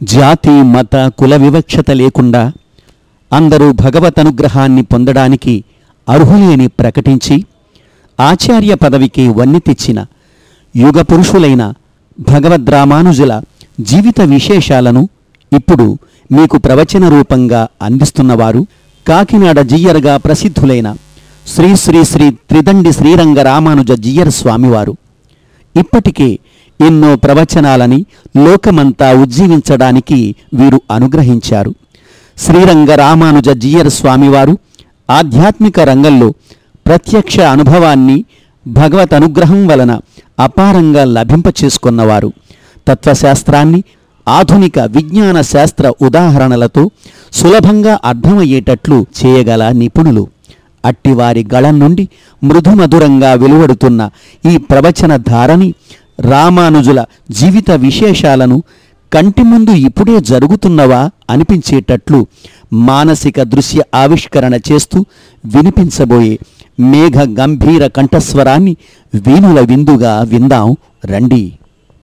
జాతి మత కుల వివక్షత లేకుండా అందరూ భగవత్ అనుగ్రహాన్ని పొందడానికి అర్హులేని ప్రకటించి ఆచార్య పదవికి వన్నె తెచ్చిన యుగ పురుషులైన భగవద్రామానుజుల జీవిత విశేషాలను ఇప్పుడు మీకు ప్రవచన రూపంగా అందిస్తున్నవారు కాకినాడ జియ్యర్గా ప్రసిద్ధులైన శ్రీ శ్రీ శ్రీ త్రిదండి శ్రీరంగ రామానుజ జియ్యర్ స్వామివారు. ఇప్పటికే ఎన్నో ప్రవచనాలని లోకమంతా ఉజ్జీవించడానికి వీరు అనుగ్రహించారు. శ్రీరంగ రామానుజ జీయర్ స్వామివారు ఆధ్యాత్మిక రంగంలో ప్రత్యక్ష అనుభవాన్ని భగవత్ అనుగ్రహం వలన అపారంగా లభింపచేసుకున్నవారు. తత్వశాస్త్రాన్ని ఆధునిక విజ్ఞాన శాస్త్ర ఉదాహరణలతో సులభంగా అర్థమయ్యేటట్లు చేయగల నిపుణులు. అట్టివారి గళం నుండి మృదుమధురంగా వెలువడుతున్న ఈ ప్రవచన ధారని రామానుజుల జీవిత విశేషాలను కంటి ముందు ఇప్పుడే జరుగుతున్నవా అనిపించేటట్లు మానసిక దృశ్య ఆవిష్కరణ చేస్తూ వినిపించబోయే మేఘ గంభీర కంఠస్వరాన్ని వీణుల విందుగా విందాం రండి.